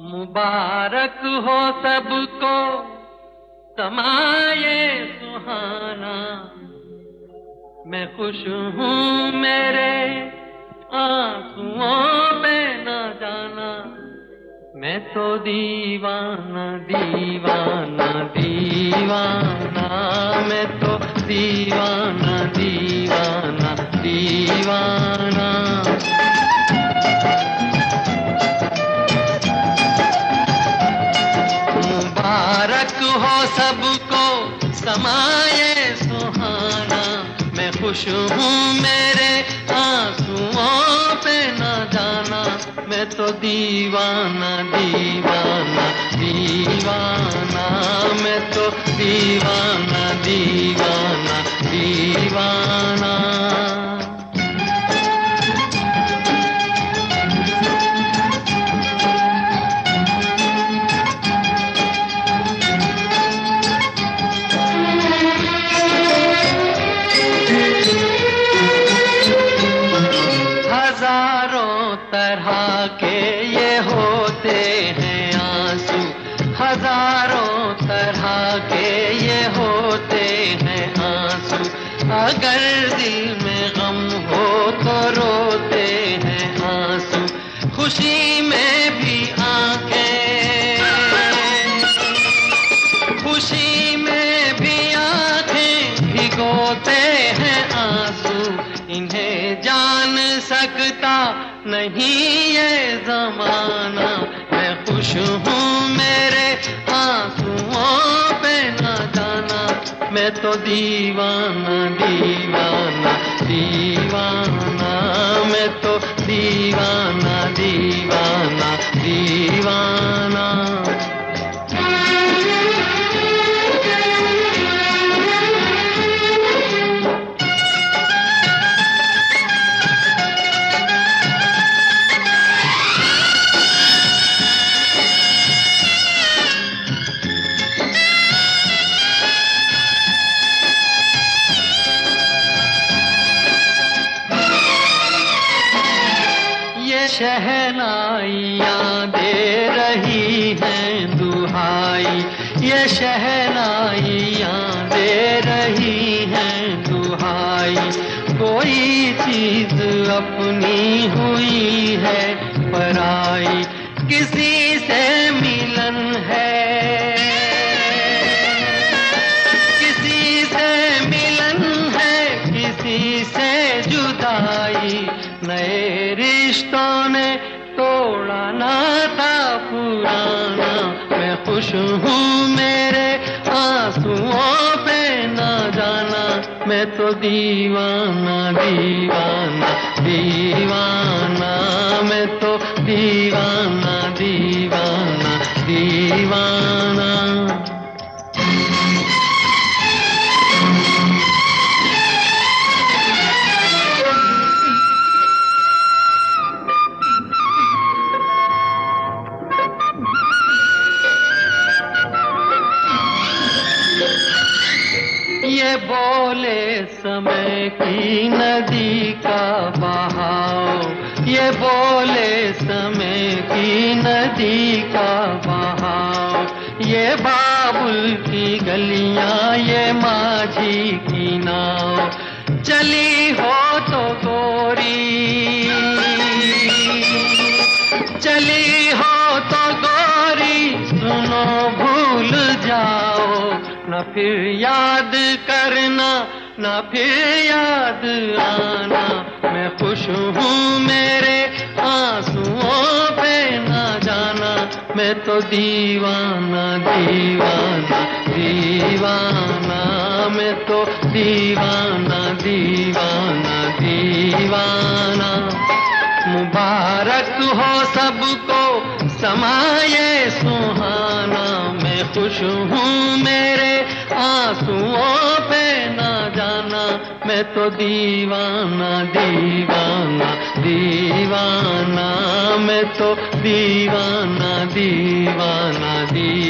मुबारक हो सबको समाये सुहाना। मैं खुश हूँ मेरे आंसुओं पे न जाना। मैं तो दीवाना दीवाना दीवाना। मैं तो दीवाना दीवाना। हो सबको, समाये सुहाना। मैं खुश हूँ मेरे आंसुओं पे न जाना। मैं तो दीवाना दीवाना दीवाना। मैं तो दीवाना दीवाना दीवाना। तरह के ये होते हैं आँसू। हज़ारों तरह के ये होते हैं आँसू। अगर दिल में गम हो तो रोते हैं आँसू। खुशी में सकता नहीं ये जमाना। मैं खुश हूँ मेरे आंसुओं पे न जाना। मैं तो दीवाना दीवाना दीवाना। शहनाइयाँ दे रही हैं दुहाई। ये शहनाइयाँ दे रही हैं दुहाई। कोई चीज़ अपनी हुई है पराई। किसी से मिलन है पुराना मैं खुश हूँ मेरे आंसुओं पे ना जाना। मैं तो दीवाना दीवाना दीवाना। मैं तो दीवाना। बोले समय की नदी का बहाव। ये बोले समय की नदी का बहाव। ये बाबुल की गलियाँ, ये माझी की नाव। चली हो तो गोरी। चली हो तो गोरी, सुनो भूल जाओ। न फिर याद करना, न फिर याद आना। मैं खुश हूँ मेरे आंसुओं पे ना जाना। मैं तो दीवाना दीवाना दीवाना। मैं तो दीवाना दीवाना दीवाना। मुबारक हो सबको, समाये सुहाना। खुश हूँ मेरे आंसुओं पे ना जाना। मैं तो दीवाना दीवाना दीवाना। मैं तो दीवाना दीवाना दीवाना।